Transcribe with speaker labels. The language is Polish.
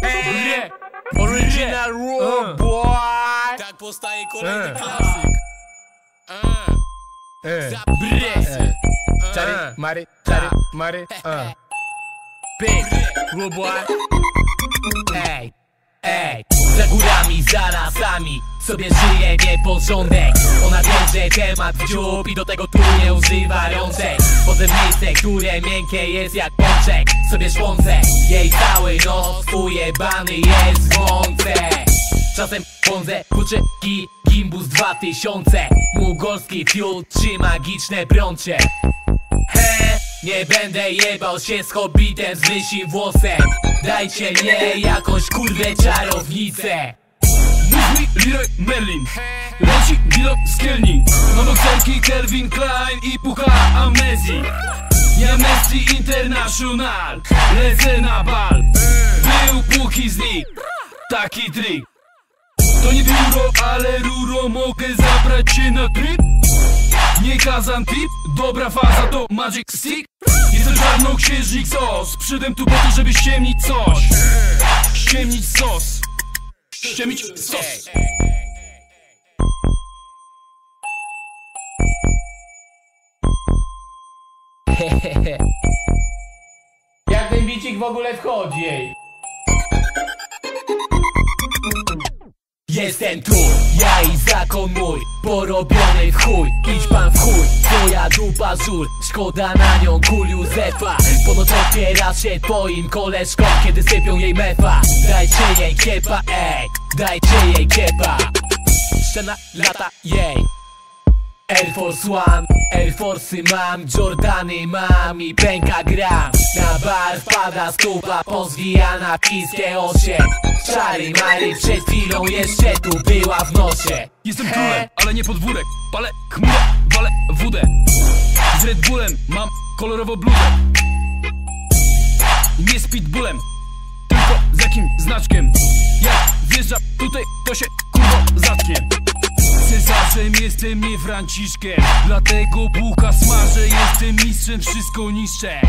Speaker 1: Bre, Original rule, uh. boy.
Speaker 2: Tak powstaje kolejny
Speaker 1: E.
Speaker 2: klasyk. Uh.
Speaker 1: E,
Speaker 2: Bre,
Speaker 1: Czary, mary, czary, mary, e.
Speaker 2: Big,
Speaker 1: Rule boy.
Speaker 2: Ej, ej. Za górami, za lasami. Sobie żyje nieporządek. Ona bierze temat w dziób I do tego tu nie używa rączek. Potem miejsce, które miękkie jest jak pączek. Sobie szłące Jej cały nos ujebany jest w łące Czasem błądzę, kurczyki, Gimbus 2000 Mugolski fiut czy magiczne brącze He, nie będę jebał się z hobbitem z lysim włosem. Dajcie mnie jakąś kurwę czarownicę
Speaker 3: Leroy Merlin. Leci Wilok Skelni No bokserki Kelvin Klein i pucha amnezji. Ja Messi International. Lecę na bal. Był póki znik Taki trik. To nie biuro, ale ruro Mogę zabrać cię na trip. Nie kazan tip. Dobra faza to Magic Stick. Jestem czarnoksiężnik sos. Przyszedłem tu po to, żeby ściemnić coś. Ściemnić sos Ściemnić sos.
Speaker 2: Jak ten bicik w ogóle wchodzi? Jestem tu, ja i zakon mój Porobiony w chuj, idź pan w chuj. Twoja dupa żul, szkoda na nią kul Józefa Ponoć otwiera się twoim koleżkom Kiedy sypią jej mefa. Dajcie jej kiepa, ej Dajcie jej kiepa. Szczena lata jej. Air Force One, Air Force'y mam, Jordany mam i pęka gram Na bar wpada stuba pozwijana piskie osie. Czary Mary przed chwilą jeszcze tu była w nosie.
Speaker 3: Jestem
Speaker 2: He.
Speaker 3: królem, ale nie pod wórek Palę chmurę, walę wódę. Z Red Bullem mam kolorowo bluzę. Nie z Pitbullem Tylko z jakim znaczkiem? Jak wjeżdża tutaj, to się kurwo zatknie Cesarzem jestem, nie Franciszkiem. Dlatego bucha smażę Jestem mistrzem, wszystko niszczę